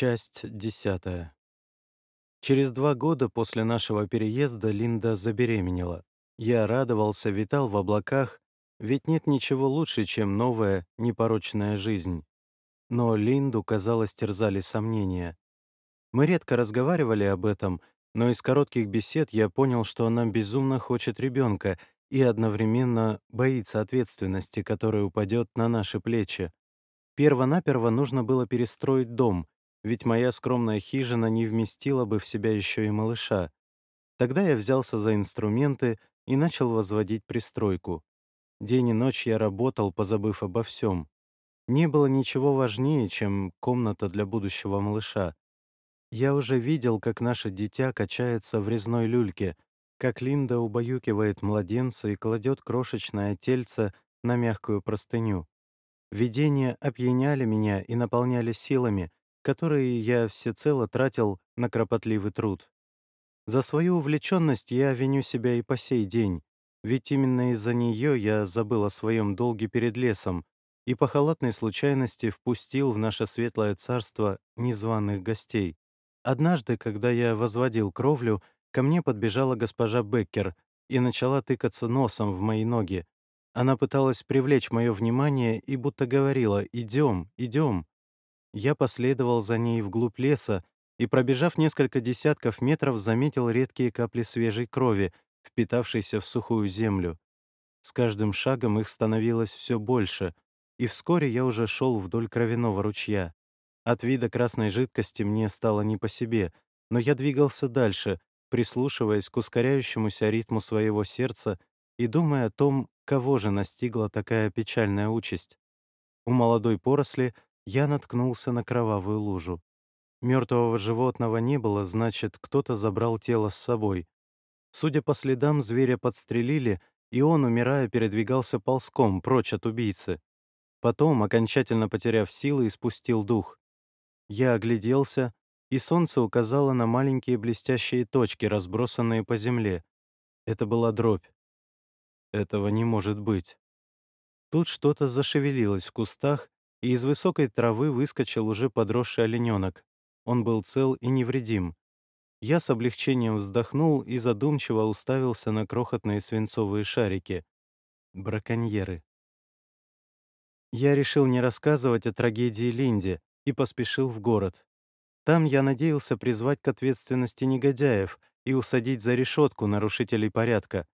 Часть десятая. Через два года после нашего переезда Линда забеременела. Я радовался, витал в облаках, ведь нет ничего лучше, чем новая, непорочная жизнь. Но Линду, казалось, терзали сомнения. Мы редко разговаривали об этом, но из коротких бесед я понял, что она безумно хочет ребенка и одновременно боится ответственности, которая упадет на наши плечи. Первонаперво нужно было перестроить дом, ведь моя скромная хижина не вместила бы в себя еще и малыша. Тогда я взялся за инструменты и начал возводить пристройку. День и ночь я работал, позабыв обо всем. Не было ничего важнее, чем комната для будущего малыша. Я уже видел, как наше дитя качается в резной люльке, как Линда убаюкивает младенца и кладет крошечное тельце на мягкую простыню. Видения опьяняли меня и наполняли силами, которые я всецело тратил на кропотливый труд. За свою увлеченность я виню себя и по сей день, ведь именно из-за нее я забыл о своем долге перед лесом и по халатной случайности впустил в наше светлое царство незваных гостей. Однажды, когда я возводил кровлю, ко мне подбежала госпожа Беккер и начала тыкаться носом в мои ноги. Она пыталась привлечь мое внимание и будто говорила «идем, идем». Я последовал за ней вглубь леса и, пробежав несколько десятков метров, заметил редкие капли свежей крови, впитавшейся в сухую землю. С каждым шагом их становилось все больше, и вскоре я уже шел вдоль кровяного ручья. От вида красной жидкости мне стало не по себе, но я двигался дальше, прислушиваясь к ускоряющемуся ритму своего сердца и думая о том, кого же настигла такая печальная участь. У молодой поросли я наткнулся на кровавую лужу. Мертвого животного не было, значит, кто-то забрал тело с собой. Судя по следам, зверя подстрелили, и он, умирая, передвигался ползком прочь от убийцы. Потом, окончательно потеряв силы, испустил дух. Я огляделся, и солнце указало на маленькие блестящие точки, разбросанные по земле. Это была дробь. Этого не может быть. Тут что-то зашевелилось в кустах, и из высокой травы выскочил уже подросший олененок. Он был цел и невредим. Я с облегчением вздохнул и задумчиво уставился на крохотные свинцовые шарики. Браконьеры. Я решил не рассказывать о трагедии Линде и поспешил в город. Там я надеялся призвать к ответственности негодяев и усадить за решетку нарушителей порядка.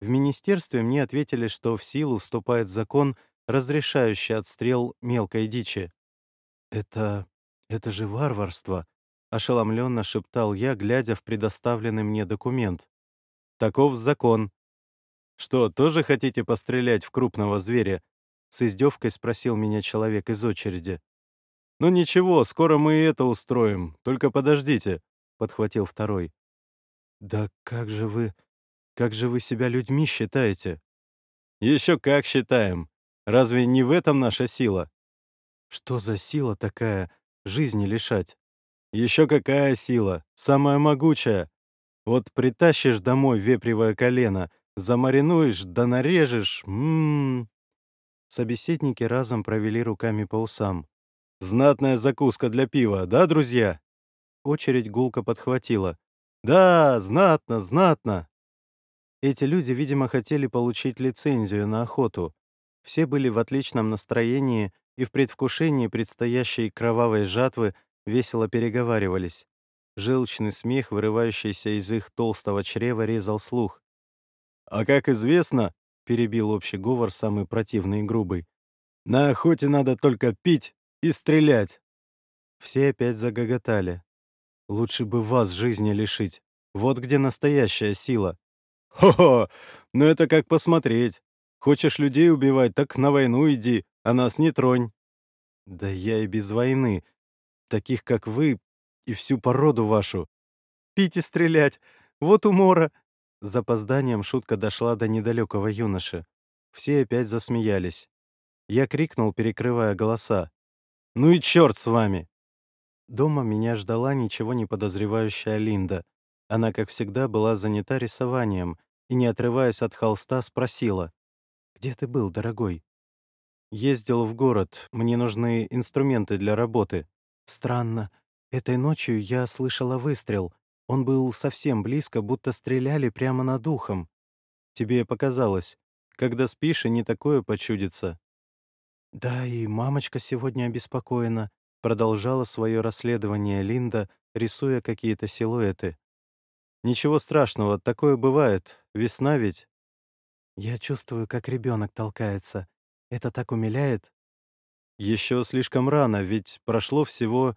В министерстве мне ответили, что в силу вступает закон, разрешающий отстрел мелкой дичи. «Это... это же варварство!» — ошеломленно шептал я, глядя в предоставленный мне документ. «Таков закон». «Что, тоже хотите пострелять в крупного зверя?» — с издевкой спросил меня человек из очереди. «Ну ничего, скоро мы и это устроим, только подождите», — подхватил второй. «Да как же вы... как же вы себя людьми считаете?» «Еще как считаем. Разве не в этом наша сила?» «Что за сила такая, жизни лишать?» «Еще какая сила, самая могучая. Вот притащишь домой вепривое колено, замаринуешь да нарежешь, ммм...» Собеседники разом провели руками по усам. «Знатная закуска для пива, да, друзья?» Очередь гулко подхватила. «Да, знатно, знатно!» Эти люди, видимо, хотели получить лицензию на охоту. Все были в отличном настроении и в предвкушении предстоящей кровавой жатвы весело переговаривались. Желчный смех, вырывающийся из их толстого чрева, резал слух. «А как известно, — перебил общий говор самый противный и грубый, — на охоте надо только пить и стрелять!» Все опять загоготали. «Лучше бы вас жизни лишить. Вот где настоящая сила». «Хо-хо! Ну это как посмотреть. Хочешь людей убивать, так на войну иди, а нас не тронь». «Да я и без войны. Таких, как вы, и всю породу вашу. Пить и стрелять. Вот умора!» С запозданием шутка дошла до недалекого юноши. Все опять засмеялись. Я крикнул, перекрывая голоса. «Ну и черт с вами!» Дома меня ждала ничего не подозревающая Линда. Она, как всегда, была занята рисованием и, не отрываясь от холста, спросила. «Где ты был, дорогой?» «Ездил в город. Мне нужны инструменты для работы». «Странно. Этой ночью я слышала выстрел. Он был совсем близко, будто стреляли прямо над ухом. Тебе показалось. Когда спишь, и не такое почудится. Да, и мамочка сегодня обеспокоена. Продолжала свое расследование Линда, рисуя какие-то силуэты. Ничего страшного, такое бывает. Весна ведь. Я чувствую, как ребенок толкается. Это так умиляет. Еще слишком рано, ведь прошло всего...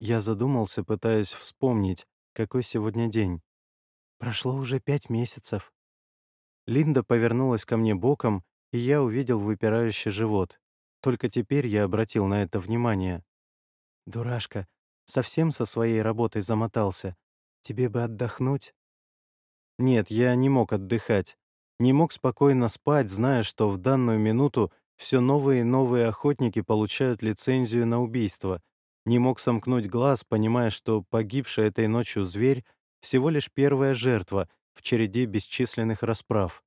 Я задумался, пытаясь вспомнить, какой сегодня день. Прошло уже пять месяцев. Линда повернулась ко мне боком, и я увидел выпирающий живот. Только теперь я обратил на это внимание. «Дурашка, совсем со своей работой замотался. Тебе бы отдохнуть?» Нет, я не мог отдыхать. Не мог спокойно спать, зная, что в данную минуту все новые и новые охотники получают лицензию на убийство. Не мог сомкнуть глаз, понимая, что погибший этой ночью зверь — всего лишь первая жертва в череде бесчисленных расправ.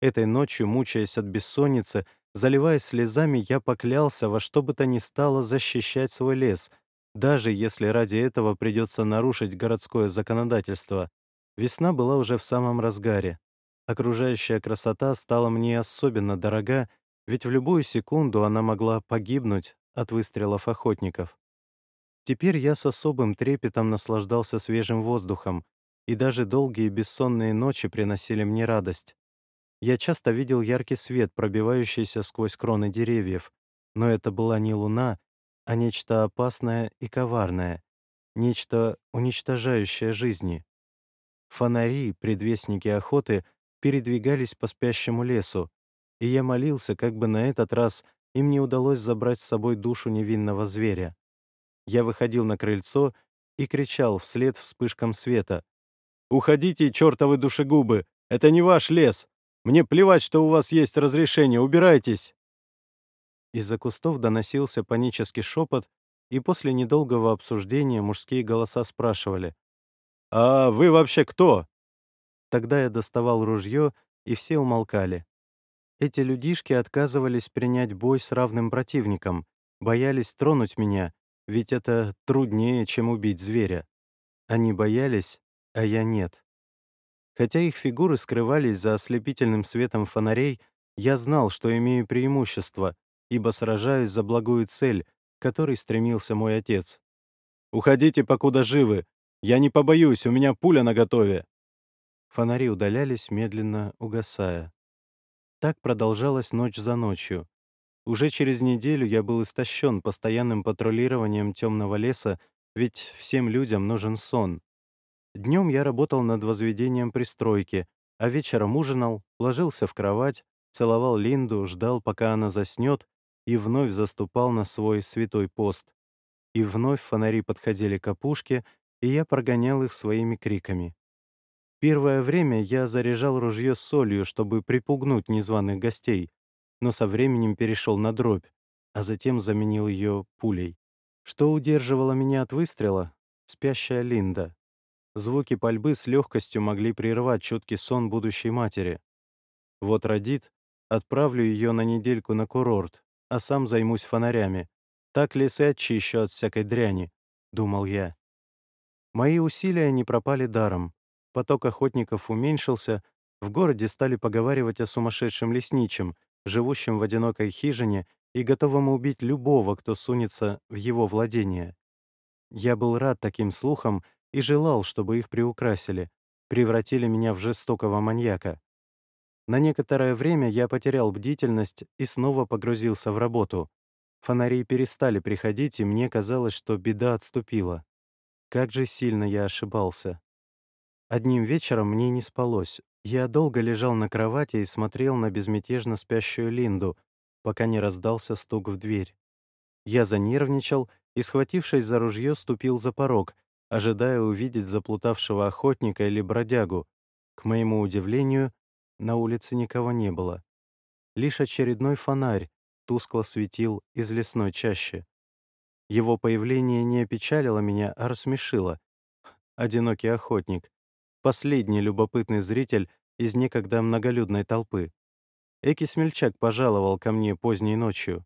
Этой ночью, мучаясь от бессонницы, заливаясь слезами, я поклялся во что бы то ни стало защищать свой лес, даже если ради этого придется нарушить городское законодательство. Весна была уже в самом разгаре. Окружающая красота стала мне особенно дорога, ведь в любую секунду она могла погибнуть от выстрелов охотников. Теперь я с особым трепетом наслаждался свежим воздухом, и даже долгие бессонные ночи приносили мне радость. Я часто видел яркий свет, пробивающийся сквозь кроны деревьев, но это была не луна, а нечто опасное и коварное, нечто, уничтожающее жизни. Фонари, предвестники охоты, передвигались по спящему лесу, и я молился, как бы на этот раз им не удалось забрать с собой душу невинного зверя. Я выходил на крыльцо и кричал вслед вспышкам света. «Уходите, чертовы душегубы! Это не ваш лес! Мне плевать, что у вас есть разрешение, убирайтесь!» Из-за кустов доносился панический шепот, и после недолгого обсуждения мужские голоса спрашивали. «А вы вообще кто?» Тогда я доставал ружье, и все умолкали. Эти людишки отказывались принять бой с равным противником, боялись тронуть меня, ведь это труднее, чем убить зверя. Они боялись, а я нет. Хотя их фигуры скрывались за ослепительным светом фонарей, я знал, что имею преимущество, ибо сражаюсь за благую цель, к которой стремился мой отец. «Уходите, покуда живы! Я не побоюсь, у меня пуля наготове!» Фонари удалялись, медленно угасая. Так продолжалась ночь за ночью. Уже через неделю я был истощен постоянным патрулированием темного леса, ведь всем людям нужен сон. Днем я работал над возведением пристройки, а вечером ужинал, ложился в кровать, целовал Линду, ждал, пока она заснет, и вновь заступал на свой святой пост. И вновь фонари подходили к опушке, и я прогонял их своими криками. Первое время я заряжал ружье солью, чтобы припугнуть незваных гостей, но со временем перешел на дробь, а затем заменил ее пулей. Что удерживало меня от выстрела? Спящая Линда. Звуки пальбы с легкостью могли прервать чуткий сон будущей матери. Вот родит, отправлю ее на недельку на курорт, а сам займусь фонарями. Так лесы очищу от всякой дряни, — думал я. Мои усилия не пропали даром. Поток охотников уменьшился, в городе стали поговаривать о сумасшедшем лесничем, живущем в одинокой хижине и готовом убить любого, кто сунется в его владение. Я был рад таким слухам и желал, чтобы их приукрасили, превратили меня в жестокого маньяка. На некоторое время я потерял бдительность и снова погрузился в работу. Фонари перестали приходить, и мне казалось, что беда отступила. Как же сильно я ошибался. Одним вечером мне не спалось. Я долго лежал на кровати и смотрел на безмятежно спящую Линду, пока не раздался стук в дверь. Я занервничал и, схватившись за ружье, ступил за порог, ожидая увидеть заплутавшего охотника или бродягу. К моему удивлению, на улице никого не было. Лишь очередной фонарь тускло светил из лесной чащи. Его появление не опечалило меня, а рассмешило. Одинокий охотник последний любопытный зритель из некогда многолюдной толпы. Эки смельчак пожаловал ко мне поздней ночью.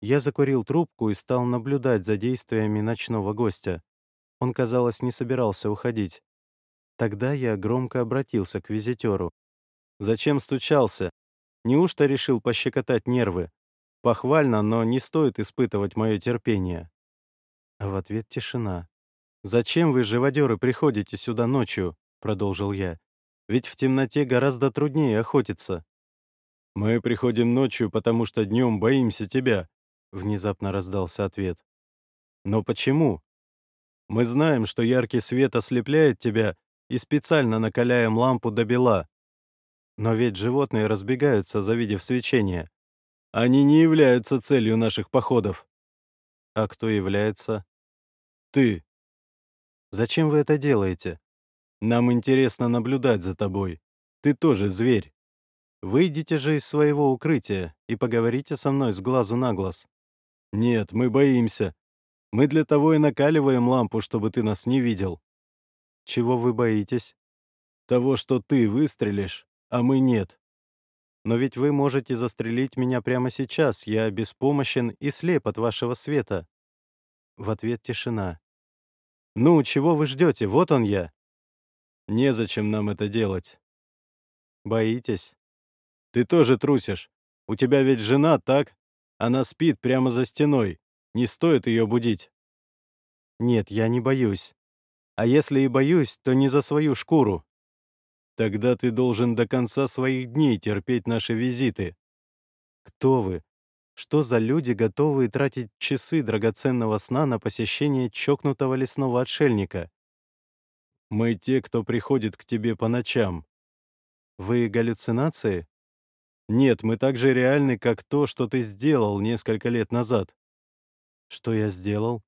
Я закурил трубку и стал наблюдать за действиями ночного гостя. Он, казалось, не собирался уходить. Тогда я громко обратился к визитеру. «Зачем стучался? Неужто решил пощекотать нервы? Похвально, но не стоит испытывать мое терпение». А в ответ тишина. «Зачем вы, живодеры, приходите сюда ночью?» — продолжил я. «Ведь в темноте гораздо труднее охотиться». «Мы приходим ночью, потому что днем боимся тебя», — внезапно раздался ответ. «Но почему? Мы знаем, что яркий свет ослепляет тебя, и специально накаляем лампу до бела. Но ведь животные разбегаются, завидев свечение. Они не являются целью наших походов». «А кто является?» «Ты», Зачем вы это делаете? Нам интересно наблюдать за тобой. Ты тоже зверь. Выйдите же из своего укрытия и поговорите со мной с глазу на глаз. Нет, мы боимся. Мы для того и накаливаем лампу, чтобы ты нас не видел. Чего вы боитесь? Того, что ты выстрелишь, а мы нет. Но ведь вы можете застрелить меня прямо сейчас, я беспомощен и слеп от вашего света. В ответ тишина. «Ну, чего вы ждете? Вот он я!» «Незачем нам это делать». «Боитесь?» «Ты тоже трусишь. У тебя ведь жена, так? Она спит прямо за стеной. Не стоит ее будить». «Нет, я не боюсь. А если и боюсь, то не за свою шкуру». «Тогда ты должен до конца своих дней терпеть наши визиты». «Кто вы? Что за люди, готовые тратить часы драгоценного сна на посещение чокнутого лесного отшельника? Мы те, кто приходит к тебе по ночам. Вы галлюцинации? Нет, мы так же реальны, как то, что ты сделал несколько лет назад. Что я сделал?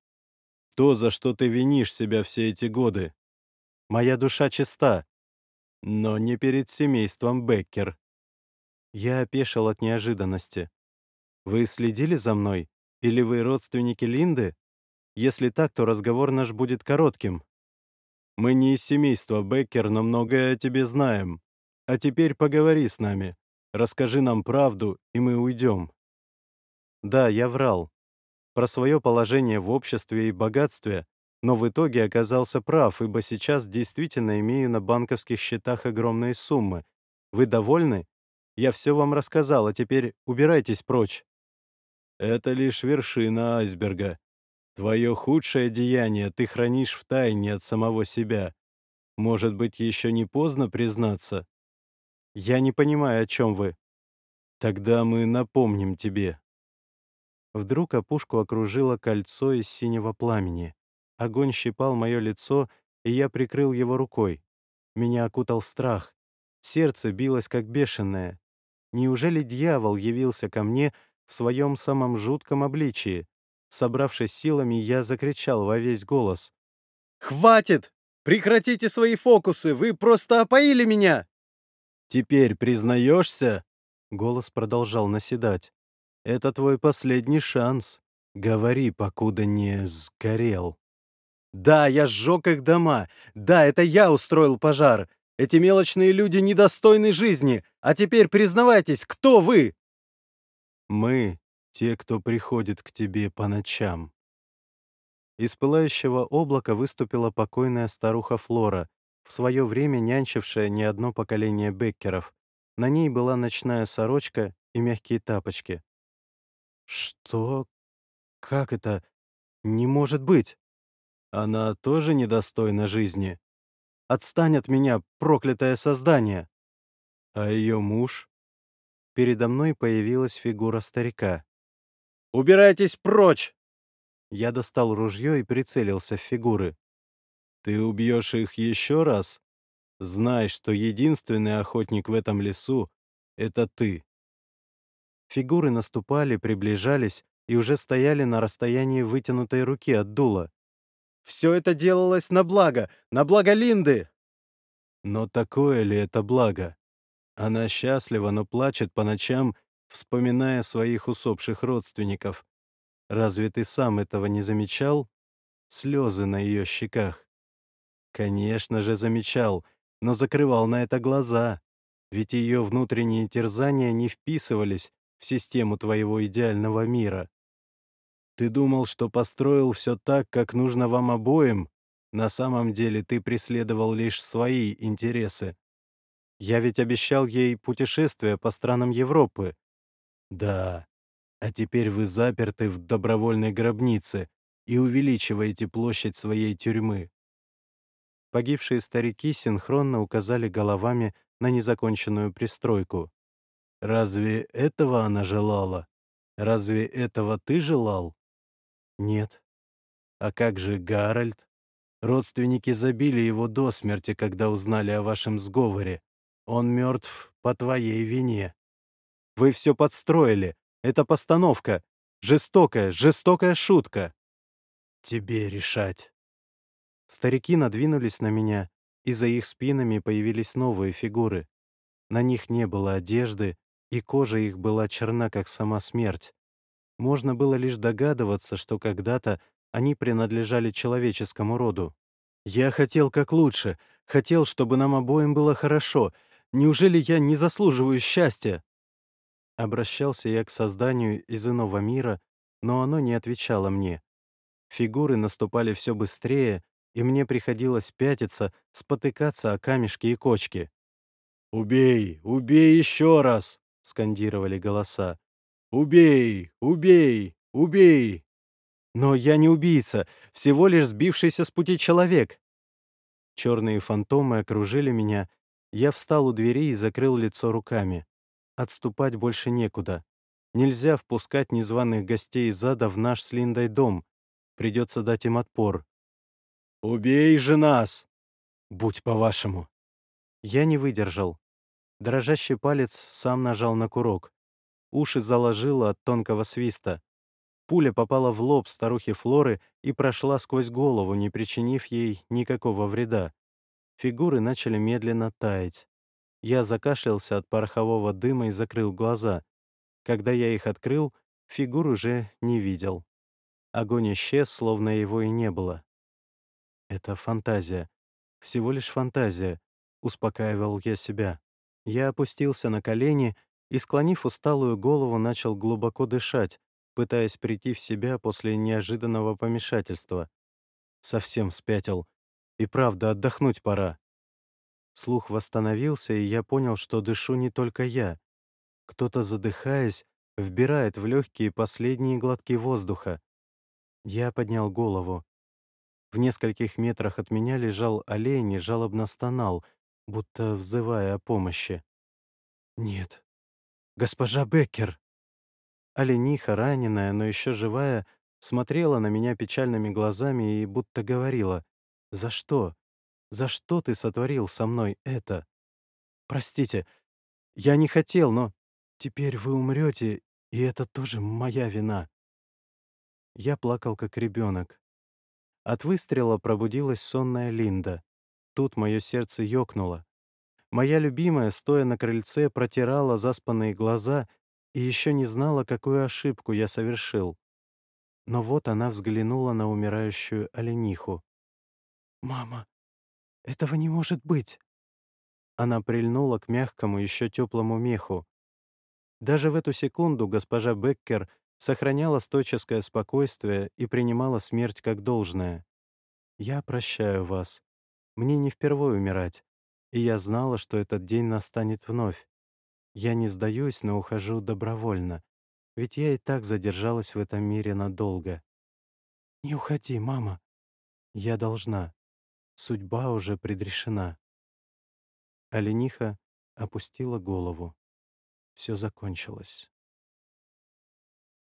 То, за что ты винишь себя все эти годы. Моя душа чиста, но не перед семейством Беккер. Я опешил от неожиданности. Вы следили за мной? Или вы родственники Линды? Если так, то разговор наш будет коротким. Мы не из семейства Беккер, но многое о тебе знаем. А теперь поговори с нами. Расскажи нам правду, и мы уйдем. Да, я врал. Про свое положение в обществе и богатстве, но в итоге оказался прав, ибо сейчас действительно имею на банковских счетах огромные суммы. Вы довольны? Я все вам рассказал, а теперь убирайтесь прочь. Это лишь вершина айсберга. Твое худшее деяние ты хранишь в тайне от самого себя. Может быть, еще не поздно признаться? Я не понимаю, о чем вы. Тогда мы напомним тебе. Вдруг опушку окружило кольцо из синего пламени. Огонь щипал мое лицо, и я прикрыл его рукой. Меня окутал страх. Сердце билось как бешеное. Неужели дьявол явился ко мне, в своем самом жутком обличии. Собравшись силами, я закричал во весь голос. «Хватит! Прекратите свои фокусы! Вы просто опоили меня!» «Теперь признаешься?» Голос продолжал наседать. «Это твой последний шанс. Говори, покуда не сгорел». «Да, я сжег их дома. Да, это я устроил пожар. Эти мелочные люди недостойны жизни. А теперь признавайтесь, кто вы?» Мы — те, кто приходит к тебе по ночам. Из пылающего облака выступила покойная старуха Флора, в свое время нянчившая не одно поколение беккеров. На ней была ночная сорочка и мягкие тапочки. «Что? Как это? Не может быть! Она тоже недостойна жизни. Отстань от меня, проклятое создание!» А ее муж? Передо мной появилась фигура старика. «Убирайтесь прочь!» Я достал ружье и прицелился в фигуры. «Ты убьешь их еще раз? Знай, что единственный охотник в этом лесу — это ты». Фигуры наступали, приближались и уже стояли на расстоянии вытянутой руки от дула. «Все это делалось на благо, на благо Линды!» Но такое ли это благо? Она счастлива, но плачет по ночам, вспоминая своих усопших родственников. Разве ты сам этого не замечал? Слезы на ее щеках. Конечно же, замечал, но закрывал на это глаза, ведь ее внутренние терзания не вписывались в систему твоего идеального мира. Ты думал, что построил все так, как нужно вам обоим? На самом деле ты преследовал лишь свои интересы. Я ведь обещал ей путешествие по странам Европы. Да, а теперь вы заперты в добровольной гробнице и увеличиваете площадь своей тюрьмы. Погибшие старики синхронно указали головами на незаконченную пристройку. «Разве этого она желала? Разве этого ты желал?» «Нет». «А как же Гарольд? Родственники забили его до смерти, когда узнали о вашем сговоре. Он мертв по твоей вине. Вы все подстроили. Это постановка. Жестокая, жестокая шутка. Тебе решать». Старики надвинулись на меня, и за их спинами появились новые фигуры. На них не было одежды, и кожа их была черна, как сама смерть. Можно было лишь догадываться, что когда-то они принадлежали человеческому роду. «Я хотел как лучше, хотел, чтобы нам обоим было хорошо. Неужели я не заслуживаю счастья?» Обращался я к созданию из иного мира, но оно не отвечало мне. Фигуры наступали все быстрее, и мне приходилось пятиться, спотыкаться о камешки и кочки. «Убей! Убей еще раз!» — скандировали голоса. «Убей! Убей! Убей!» «Но я не убийца, всего лишь сбившийся с пути человек!» Черные фантомы окружили меня. Я встал у двери и закрыл лицо руками. Отступать больше некуда. Нельзя впускать незваных гостей из ада в наш с Линдой дом. Придется дать им отпор. «Убей же нас!» «Будь по-вашему!» Я не выдержал. Дрожащий палец сам нажал на курок. Уши заложило от тонкого свиста. Пуля попала в лоб старухи Флоры и прошла сквозь голову, не причинив ей никакого вреда. Фигуры начали медленно таять. Я закашлялся от порохового дыма и закрыл глаза. Когда я их открыл, фигур уже не видел. Огонь исчез, словно его и не было. Это фантазия. Всего лишь фантазия, успокаивал я себя. Я опустился на колени и, склонив усталую голову, начал глубоко дышать, пытаясь прийти в себя после неожиданного помешательства. Совсем спятил. И правда, отдохнуть пора. Слух восстановился, и я понял, что дышу не только я. Кто-то, задыхаясь, вбирает в легкие последние глотки воздуха. Я поднял голову. В нескольких метрах от меня лежал олень и жалобно стонал, будто взывая о помощи. «Нет, госпожа Беккер!» Олениха, раненая, но еще живая, смотрела на меня печальными глазами и будто говорила, «За что? За что ты сотворил со мной это? Простите, я не хотел, но теперь вы умрете, и это тоже моя вина». Я плакал, как ребенок. От выстрела пробудилась сонная Линда. Тут мое сердце ёкнуло. Моя любимая, стоя на крыльце, протирала заспанные глаза и еще не знала, какую ошибку я совершил. Но вот она взглянула на умирающую олениху. «Мама, этого не может быть!» Она прильнула к мягкому, еще теплому меху. Даже в эту секунду госпожа Беккер сохраняла стоическое спокойствие и принимала смерть как должное. «Я прощаю вас. Мне не впервые умирать, и я знала, что этот день настанет вновь. Я не сдаюсь, но ухожу добровольно, ведь я и так задержалась в этом мире надолго. Не уходи, мама. Я должна. Судьба уже предрешена». Олениха опустила голову. Все закончилось.